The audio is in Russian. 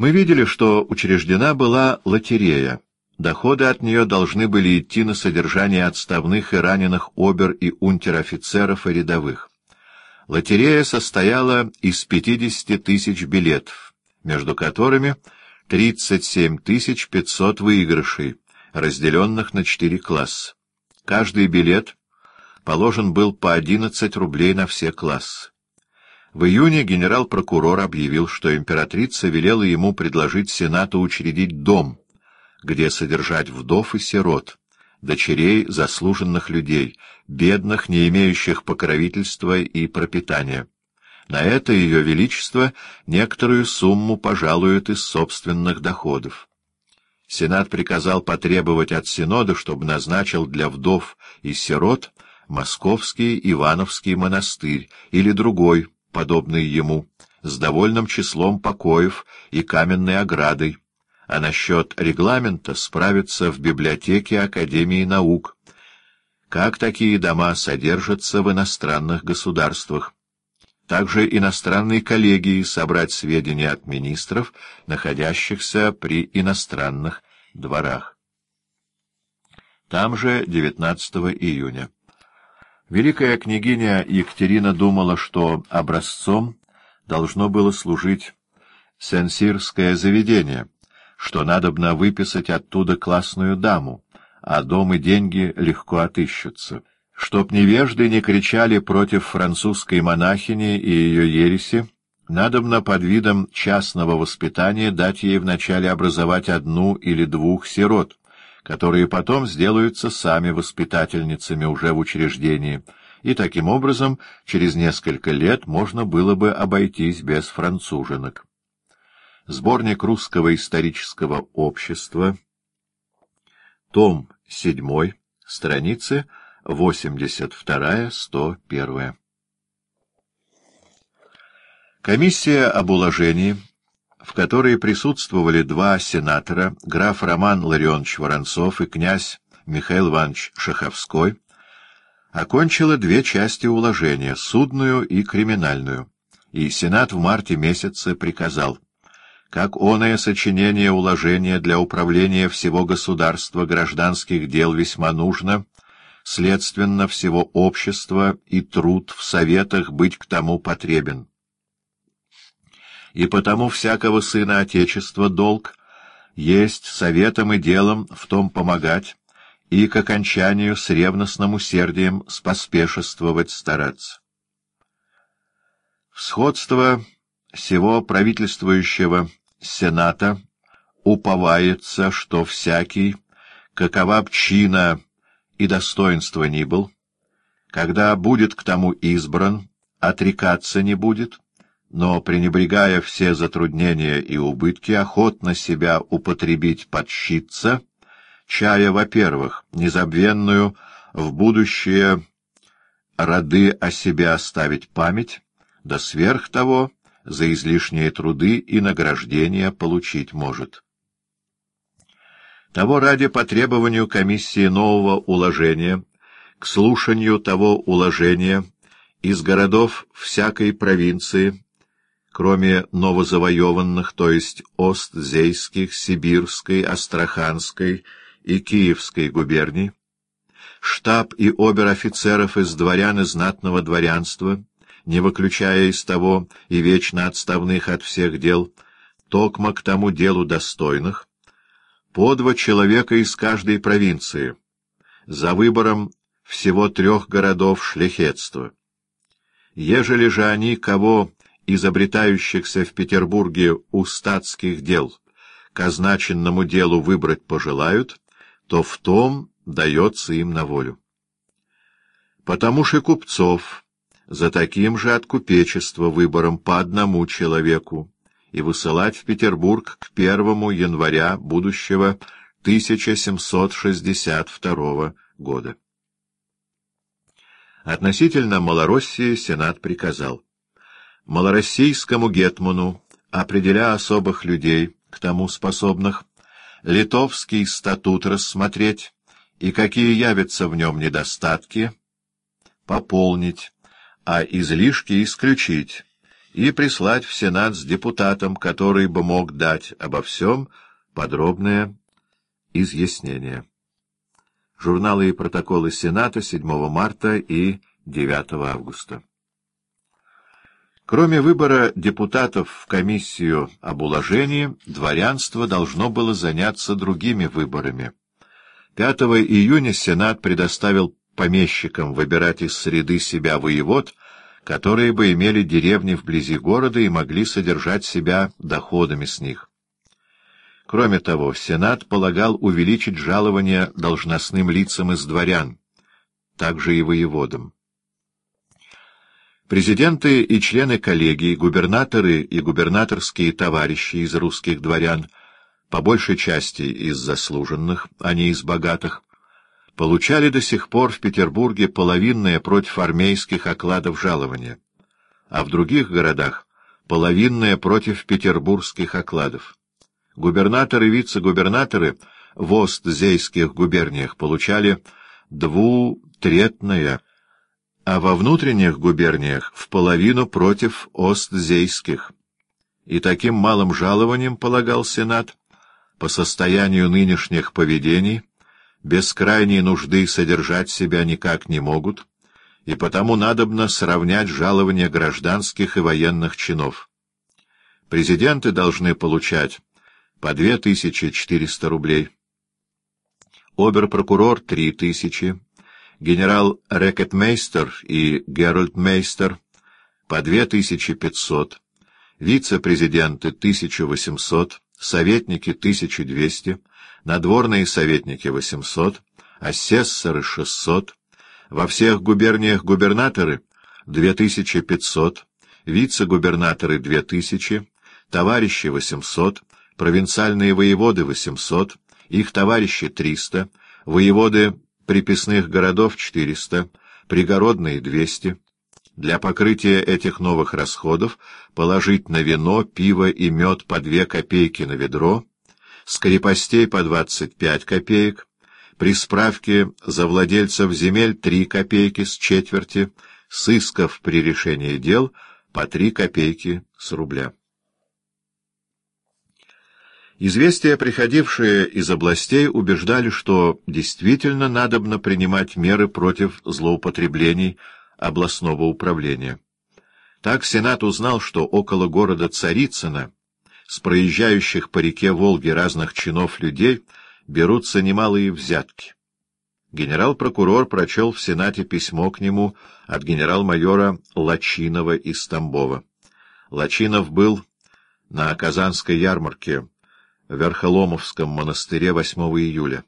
Мы видели, что учреждена была лотерея. Доходы от нее должны были идти на содержание отставных и раненых обер- и унтер-офицеров и рядовых. Лотерея состояла из 50 тысяч билетов, между которыми 37 500 выигрышей, разделенных на четыре класса. Каждый билет положен был по 11 рублей на все классы. В июне генерал-прокурор объявил, что императрица велела ему предложить Сенату учредить дом, где содержать вдов и сирот, дочерей заслуженных людей, бедных, не имеющих покровительства и пропитания. На это Ее Величество некоторую сумму пожалует из собственных доходов. Сенат приказал потребовать от Синода, чтобы назначил для вдов и сирот Московский Ивановский монастырь или другой, подобный ему, с довольным числом покоев и каменной оградой, а насчет регламента справиться в библиотеке Академии наук, как такие дома содержатся в иностранных государствах. Также иностранные коллегии собрать сведения от министров, находящихся при иностранных дворах. Там же 19 июня. Великая княгиня Екатерина думала, что образцом должно было служить сенсирское заведение, что надобно выписать оттуда классную даму, а дом и деньги легко отыщутся, чтоб невежды не кричали против французской монахини и ее ереси, надобно под видом частного воспитания дать ей вначале образовать одну или двух сирот, которые потом сделаются сами воспитательницами уже в учреждении, и таким образом через несколько лет можно было бы обойтись без француженок. Сборник русского исторического общества, том 7, страницы 82-101. Комиссия об уложении — в которой присутствовали два сенатора, граф Роман Ларионович Воронцов и князь Михаил Иванович Шаховской, окончила две части уложения — судную и криминальную, и Сенат в марте месяце приказал как оное сочинение уложения для управления всего государства гражданских дел весьма нужно, следственно всего общества и труд в советах быть к тому потребен и потому всякого сына Отечества долг есть советом и делом в том помогать и к окончанию с ревностным усердием споспешествовать стараться. Сходство всего правительствующего Сената уповается, что всякий, какова пчина и достоинство ни был, когда будет к тому избран, отрекаться не будет, но, пренебрегая все затруднения и убытки, охотно себя употребить подщиться, чая, во-первых, незабвенную в будущее роды о себе оставить память, да сверх того за излишние труды и награждения получить может. Того ради по требованию комиссии нового уложения к слушанию того уложения из городов всякой провинции кроме новозавоеванных, то есть Остзейских, Сибирской, Астраханской и Киевской губерний, штаб и обер-офицеров из дворян и знатного дворянства, не выключая из того и вечно отставных от всех дел, токмо к тому делу достойных, по два человека из каждой провинции, за выбором всего трех городов шляхетства. Ежели же они кого изобретающихся в Петербурге у статских дел к означенному делу выбрать пожелают, то в том дается им на волю. Потому же купцов за таким же от купечества выбором по одному человеку и высылать в Петербург к 1 января будущего 1762 года. Относительно Малороссии Сенат приказал малороссийскому гетману, определя особых людей, к тому способных, литовский статут рассмотреть и какие явятся в нем недостатки, пополнить, а излишки исключить, и прислать в Сенат с депутатом, который бы мог дать обо всем подробное изъяснение. Журналы и протоколы Сената 7 марта и 9 августа. Кроме выбора депутатов в комиссию об уложении, дворянство должно было заняться другими выборами. 5 июня Сенат предоставил помещикам выбирать из среды себя воевод, которые бы имели деревни вблизи города и могли содержать себя доходами с них. Кроме того, Сенат полагал увеличить жалование должностным лицам из дворян, также и воеводам. Президенты и члены коллегии, губернаторы и губернаторские товарищи из русских дворян, по большей части из заслуженных, а не из богатых, получали до сих пор в Петербурге половинное против армейских окладов жалования, а в других городах — половинное против петербургских окладов. Губернаторы и вице-губернаторы в Остзейских губерниях получали двутретное а во внутренних губерниях в половину против остзейских. И таким малым жалованием, полагал Сенат, по состоянию нынешних поведений, без крайней нужды содержать себя никак не могут, и потому надобно сравнять жалования гражданских и военных чинов. Президенты должны получать по 2400 рублей, обер-прокурор — 3000, генерал Рекетмейстер и Геральдмейстер по 2500, вице-президенты 1800, советники 1200, надворные советники 800, асессоры 600, во всех губерниях губернаторы 2500, вице-губернаторы 2000, товарищи 800, провинциальные воеводы 800, их товарищи 300, воеводы приписных городов 400, пригородные 200. Для покрытия этих новых расходов положить на вино, пиво и мед по 2 копейки на ведро, с крепостей по 25 копеек, при справке за владельцев земель 3 копейки с четверти, сысков при решении дел по 3 копейки с рубля. Известия, приходившие из областей, убеждали, что действительно надобно принимать меры против злоупотреблений областного управления. Так Сенат узнал, что около города Царицына с проезжающих по реке Волги разных чинов людей берутся немалые взятки. Генерал-прокурор прочел в Сенате письмо к нему от генерал-майора Лачинова из Тамбова. Лачинов был на Казанской ярмарке Верхоломовском монастыре 8 июля.